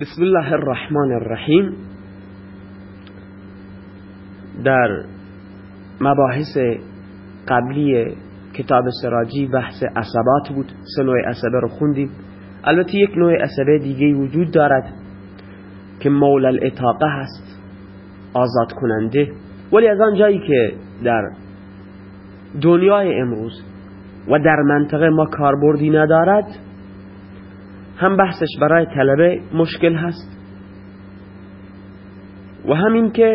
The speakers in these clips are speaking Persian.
بسم الله الرحمن الرحیم در مباحث قبلی کتاب سراجی بحث عصبات بود سه نوع عصبه رو خوندیم البته یک نوع عصبه دیگه وجود دارد که مول الاتاقه هست آزاد کننده ولی از آن جایی که در دنیای امروز و در منطقه ما کاربردی ندارد هم بحثش برای طلبه مشکل هست و همین که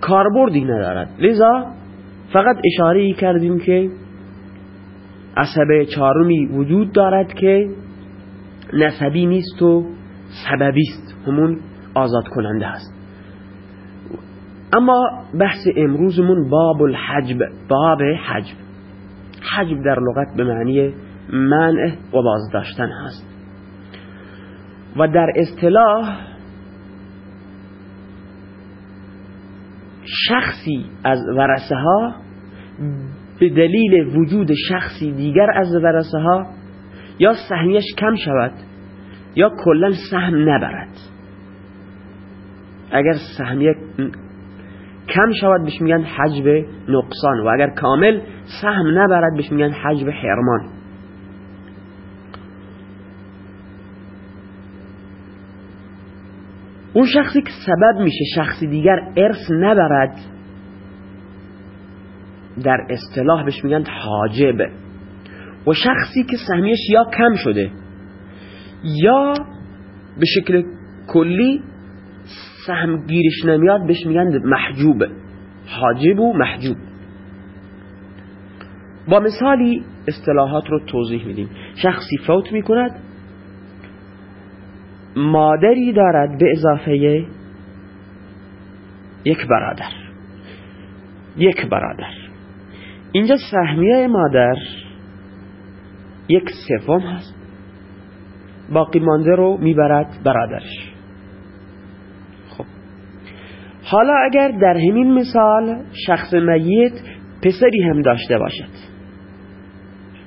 کاربردی ندارد. لذا فقط اشاره کردیم که عصبه چارمی وجود دارد که نسبی نیست و سببی است. همون آزاد کننده است. اما بحث امروزمون باب الحجب باب حجب. حجب در لغت به معنی منع و بازداشتن هست. و در اصطلاح شخصی از ورسه ها به دلیل وجود شخصی دیگر از ورسه ها یا سهمیش کم شود یا کلا سهم نبرد. اگر سهمیه کم شود بهش میگن حجب نقصان و اگر کامل سهم نبرد بهش میگن حجب حرمان. اون شخصی که سبب میشه شخصی دیگر ارث نبرد در اصطلاح بهش میگن حاجب. و شخصی که سهمیش یا کم شده یا به شکل کلی سهم گیرش نمیاد بهش میگن محجوب. حاجب و محجوب. با مثالی اصطلاحات رو توضیح میدیم. شخصی فوت می‌کند مادری دارد به اضافه یک برادر. یک برادر. اینجا سهمیه مادر یک سوم هست. باقی مانده رو می‌برد برادرش خب حالا اگر در همین مثال شخص میت پسری هم داشته باشد.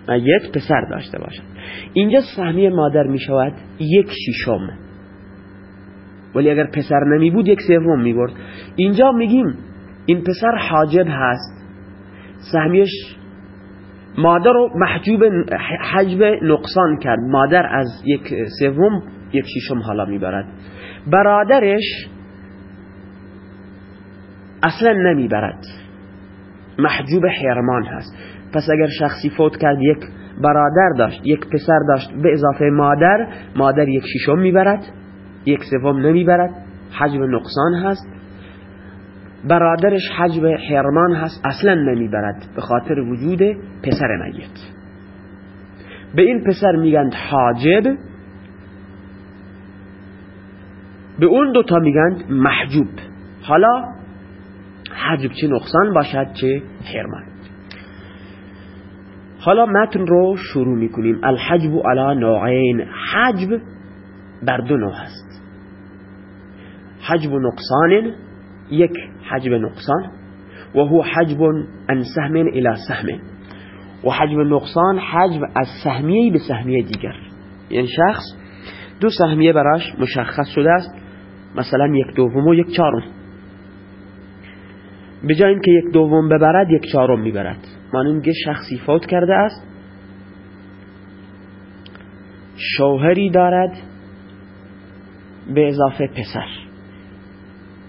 میت پسر داشته باشد. اینجا سهمی مادر می شود یک شیشم ولی اگر پسر نمی بود یک سوم می برد. اینجا میگیم این پسر حاجب هست. سهمیش مادر رو محجوب حجب نقصان کرد. مادر از یک سوم یک شیشم حالا می‌برد. برادرش اصلا نمی‌برد. محجوب حرمان هست. پس اگر شخصی فوت کرد یک برادر داشت یک پسر داشت به اضافه مادر مادر یک شیشم می‌برد یک سوم نمی‌برد. حجب نقصان هست. برادرش حجب حرمان هست اصلا نمی‌برد. به خاطر وجود پسر میت. به این پسر میگند حاجب. به اون دوتا میگند محجوب. حالا حجب چه نقصان باشد چه حرمان. حالا متن رو شروع می‌کنیم. الحجب علی نوعین. حجب بر دو نوع هست. حجب نقصان یک حجب نقصان و هو حجب ان سهم الى سهم. و حجب نقصان حجب از سهمیه به سهمیه دیگر. یعنی شخص دو سهمیه براش مشخص شده است. مثلا یک دوم و یک چهارم. به جای اینکه یک دوم ببرد یک چهارم می‌برد. مانند شخصی فوت کرده است شوهری دارد به اضافه پسر.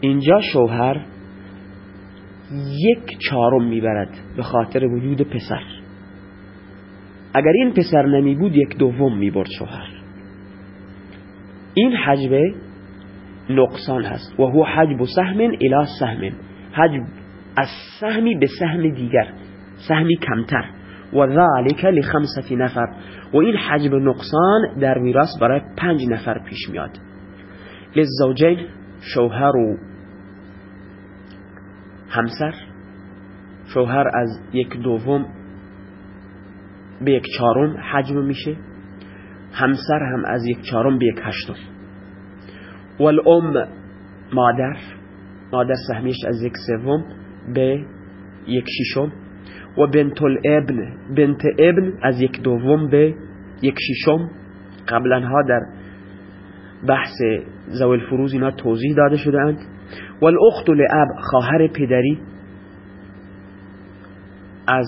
اینجا شوهر یک چهارم می‌برد به خاطر وجود پسر. اگر این پسر نمی بود یک دوم می‌برد شوهر. این حجب نقصان هست. و هو حجب سهم الى سهم. حجب از سهمی به سهم دیگر سهمی کمتر. و ذالک لخمسة نفر. و این حجب نقصان در میراث برای پنج نفر پیش میاد. للزوجین شوهر و همسر. شوهر از یک دوم به یک چهارم حجم میشه. همسر هم از یک چهارم به یک هشتم. و الام مادر. مادر سهمیش از یک سوم. به یک ششم و بنت الابن بنت ابن از یک دوم به یک ششم قبلا ها در بحث زوال فروز اینا توضیح داده شدند و الاخت لعب خواهر پدری از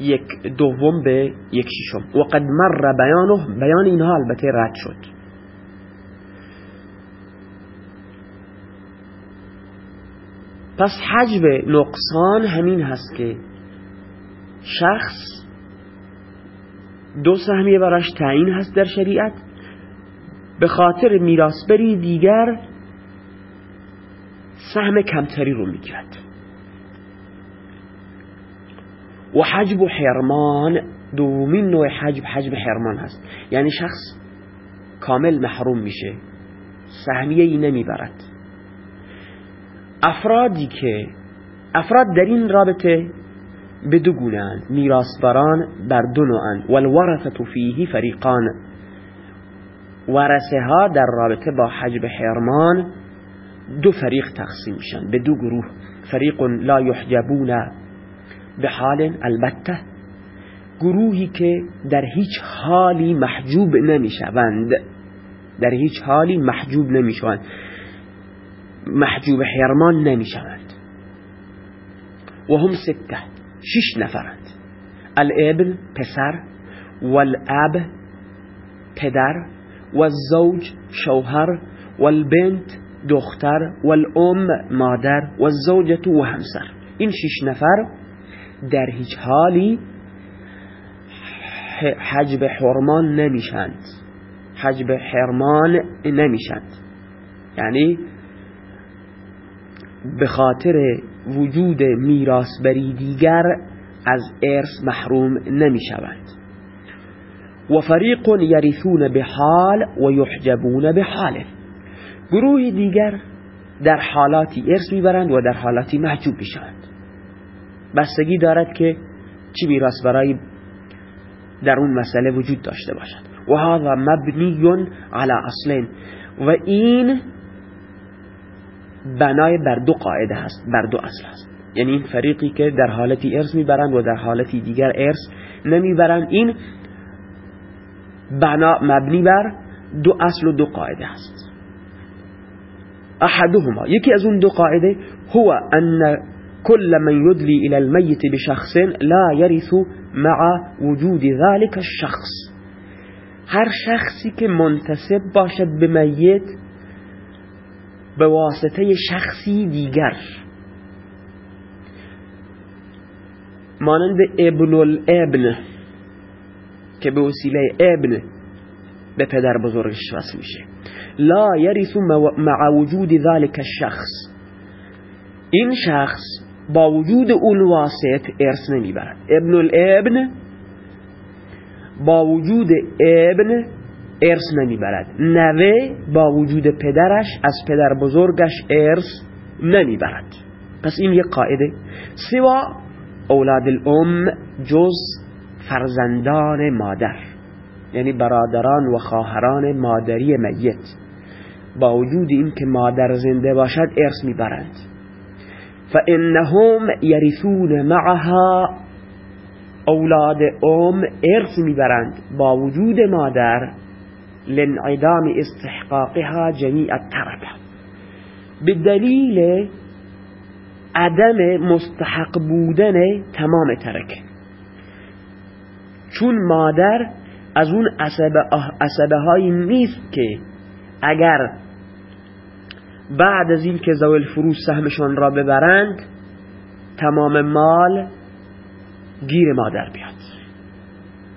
یک دوم به یک ششم و قد مر بیانه بیان اینها البته رد شد. پس حجب نقصان همین هست که شخص دو سهمیه براش تعیین هست در شریعت به خاطر میراثبری دیگر سهم کمتری رو می‌گیرد. و حجب و حرمان دومین نوع حجب حجب حرمان هست. یعنی شخص کامل محروم میشه سهمیه ای نمی‌برد. افرادی که افراد در این رابطه به دو گونه میراثبران بر دو نوعن والورثه فیه فریقان. ورثه ها در رابطه با حجب حرمان دو فریق تقسیم میشن. به دو گروه. فریق لا یحجبون به حال البته گروهی که در هیچ حالی محجوب نمی‌شوند. در هیچ حالی محجوب نمی‌شوند. محجوب حرمان نمی‌شوند. و هم سته شش نفرند. الابن پسر والاب پدر والزوج شوهر والبنت دختر والام مادر والزوجة و همسر این شش نفر در هیچ حالی حجب حرمان نمیشند حجب حرمان نمیشند یعنی به خاطر وجود میراث بری دیگر از ارث محروم نمی‌شوند. و فریق یرثون به حال و یحجبون به حال گروه دیگر در حالاتی ارث می‌برند و در حالاتی محجوب می‌شوند. بستگی دارد که چی میراث برای در اون مسئله وجود داشته باشد. و هذا مبنی على اصلین. و این بنای بر دو قاعده هست بر دو اصل هست. یعنی این فریقی که در حالتی ارث می‌برند و در حالتی دیگر ارث نمی‌برند این بنا مبنی بر دو اصل و دو قاعده هست. احدهما یکی از اون دو قاعده هو ان كل من يدلي الى الميت بشخص لا يرث مع وجود ذلك الشخص. هر شخصی که منتسب باشد به میت به واسطه شخصی دیگر. مانند ابن الابن که به وسیله ابن به پدر بزرگش وصل میشه. لا یرث مع وجود ذلك الشخص این شخص با وجود اون واسط ارث نمی‌برد. ابن الابن با وجود ابن ارث نمی‌برد. نوه با وجود پدرش از پدر بزرگش ارث نمی‌برد. پس این یک قاعده. سوا اولاد الام جز فرزندان مادر یعنی برادران و خواهران مادری میت. با وجود این که مادر زنده باشد ارث می‌برند فانهم یرثون معها اولاد ام ارث می‌برند. با وجود مادر لانعدام استحقاقها جمیع التربه به دلیل عدم مستحق بودن تمام ترکه چون مادر از اون عصبه هایی نیست که اگر بعد از این که زوال فروش سهمشان را ببرند تمام مال گیر مادر بیاد.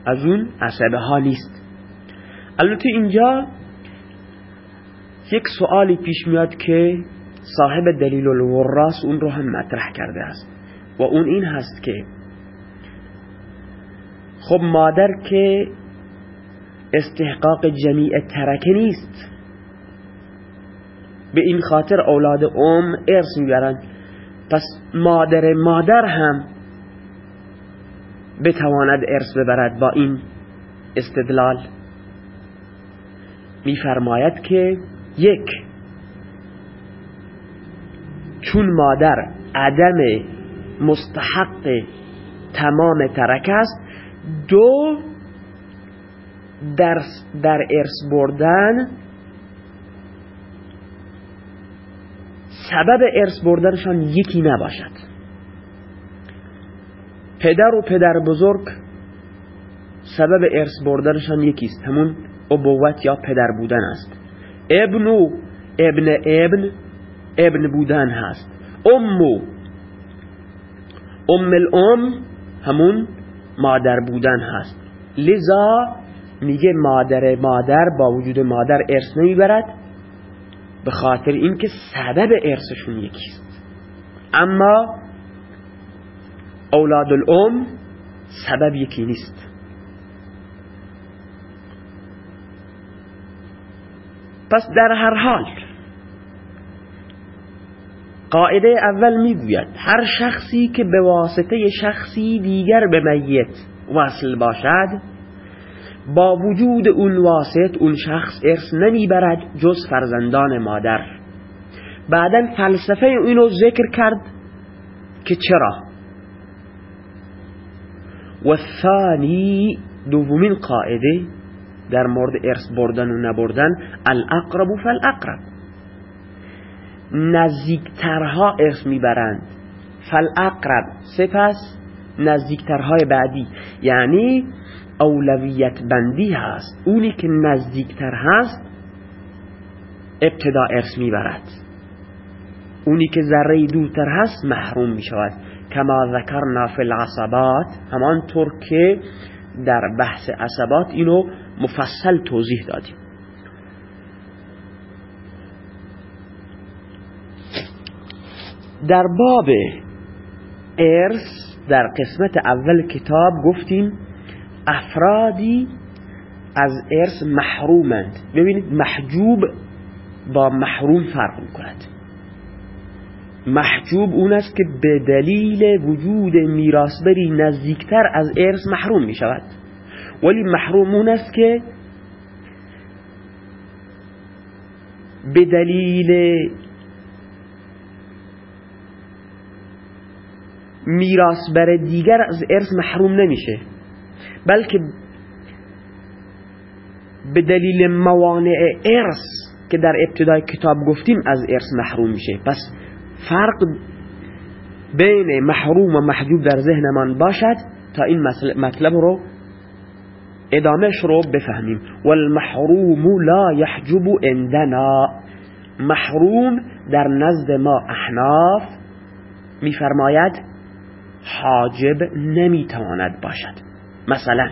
از اون عصبه ها نیست. البته اینجا یک سوالی پیش میاد که صاحب دلیل الوراس اون رو هم مطرح کرده است. و اون این هست که خب مادر که استحقاق جمیع ترکه نیست. به این خاطر اولاد ام ارث می‌برند. پس مادر مادر هم بتواند ارث ببرد با این استدلال. میفرماید که یک چون مادر عدم مستحق تمام ترک است دو در, در ارث بردن سبب ارث بردنشان یکی نباشد. پدر و پدر بزرگ سبب ارث بردنشان یکیست. همون ابوت یا پدر بودن است. ابن و ابن ابن ابن بودن هست. امو ام الام همون مادر بودن هست. لذا میگه مادر مادر با وجود مادر ارث نمی‌برد به خاطر اینکه سبب ارثشون یکیست. اما اولاد الام سبب یکی نیست. پس در هر حال قاعده اول می‌گوید هر شخصی که به واسطه شخصی دیگر به میت وصل باشد با وجود اون واسط اون شخص ارث نمی‌برد جز فرزندان مادر. بعدا فلسفه اینو ذکر کرد که چرا؟ و ثانی دومین قاعده در مورد ارث بردن و نبردن الاقرب فالاقرب. نزدیکترها ارث می‌برند. فالاقرب سپس نزدیکترهای بعدی. یعنی اولویت بندی هست. اونی که نزدیکتر هست ابتدا ارث می‌برد. اونی که ذره دورتر هست محروم می شود کما ذکرنا فی العصبات همانطور که در بحث عصبات اینو مفصل توضیح دادیم. در باب ارث در قسمت اول کتاب گفتیم افرادی از ارث محرومند. ببینید محجوب با محروم فرق می‌کند. محجوب اون است که به دلیل وجود میراثبری نزدیکتر از ارث محروم می شود ولی محروم اون است که به دلیل میراثبر دیگر از ارث محروم نمیشه. بلکه به دلیل موانع ارث که در ابتدای کتاب گفتیم از ارث محروم میشه. پس فرق بین محروم و محجوب در ذهن من باشد تا این مطلب رو ادامهش رو بفهمیم. والمحروم لا يحجب عندنا. محروم در نزد ما احناف میفرماید حاجب نمی‌تواند باشد. مثلا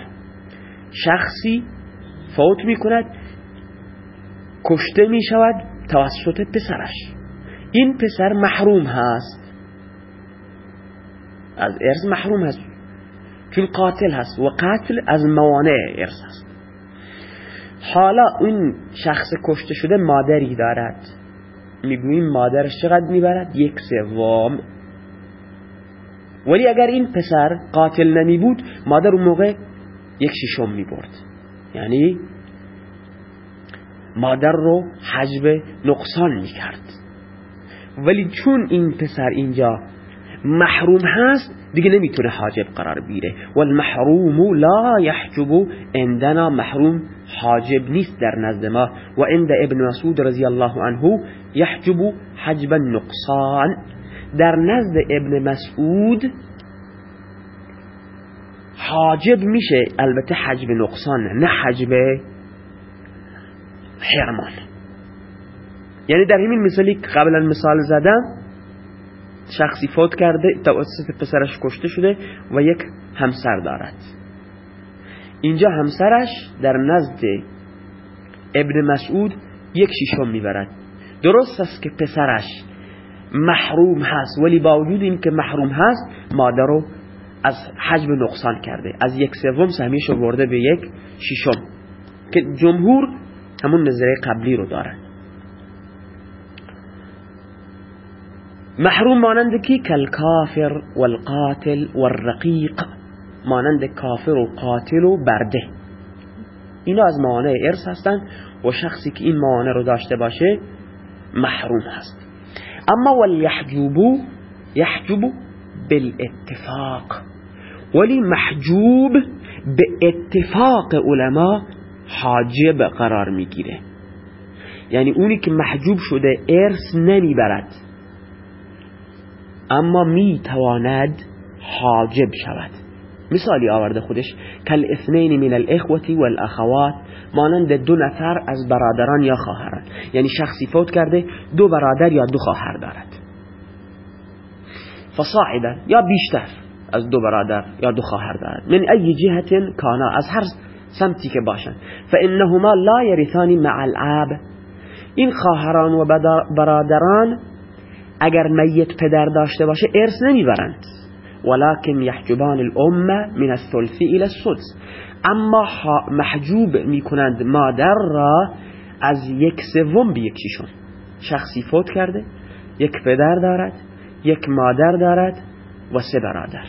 شخصی فوت می‌کند کشته می‌شود توسط پسرش. این پسر محروم هست. از ارث محروم هست. چون قاتل هست. و قاتل از موانع ارث هست. حالا اون شخص کشته شده مادری دارد. می‌گوییم مادرش چقدر می‌برد؟ یک سوم. ولی اگر این پسر قاتل نمی بود مادر اون موقع یک ششم می برد. یعنی مادر رو حجب نقصان می کرد. ولی چون این پسر اینجا محروم هست دیگه نمی‌تونه حاجب قرار بیره والمحروم لا يحجب عندنا محروم حاجب نیست در نزد ما. و عند ابن مسعود رضی الله عنه يحجب حجب النقصان. در نزد ابن مسعود حاجب میشه البته حجب نقصان نه حجب حرمان. یعنی در همین مثالی که قبلا مثال زدم شخصی فوت کرده توسط پسرش کشته شده و یک همسر دارد. اینجا همسرش در نزد ابن مسعود یک شیشم می‌برد. درست است که پسرش محروم هست ولی با وجود این که محروم هست مادر رو از حجم نقصان کرده. از یک سوم سهمیش رو برده به یک ششم که جمهور همون نظره قبلی رو دارن محروم مانند کی کل کافر والقاتل والرقیق مانند کافر و قاتل و برده اینا از موانع ارث هستن و شخصی که این موانع رو داشته باشه محروم هست. اما والیحجوبو یحجبو بالاتفاق. ولی محجوب به اتفاق علما حاجب قرار میگیره. یعنی اونی که محجوب شده ارث نمیبرد. اما می‌تواند حاجب شود. مثالی آورده خودش کل اثنین من الاخوتی والاخوات مانند دو نفر از برادران یا خواهران. یعنی شخصی فوت کرده دو برادر یا دو خواهر دارد. فصاعدا یا بیشتر از دو برادر یا دو خواهر دارد. من ای جهت کانا از هر سمتی که باشند. فانهما لا یرثان مع العاب. این خواهران و برادران اگر میت پدر داشته باشه ارث نمی‌برند. ولكن يحجبان الامه من الثلث الى السدس. اما محجوب می‌کنند مادر را از یک سوم به یکیشون. شخصی فوت کرده یک پدر دارد یک مادر دارد و سه برادر.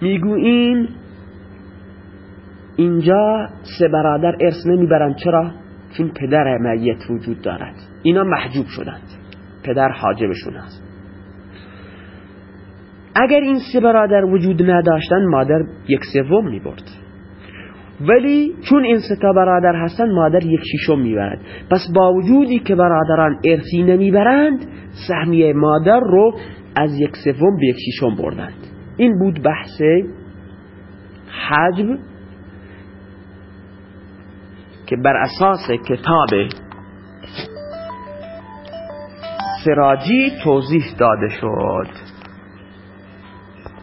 می‌گوییم اینجا سه برادر ارث نمی‌برند. چرا؟ چون پدر میت وجود دارد. اینا محجوب شدند. پدر حاجبشون است. اگر این سه برادر وجود نداشتن مادر یک سوم می‌برد. ولی چون این سه تا برادر هستن مادر یک شیشم می‌برد. پس با وجودی که برادران ارثی نمی‌برند سهمیه مادر رو از یک سوم به یک شیشم بردند. این بود بحث حجب که بر اساس کتاب سراجی توضیح داده شد.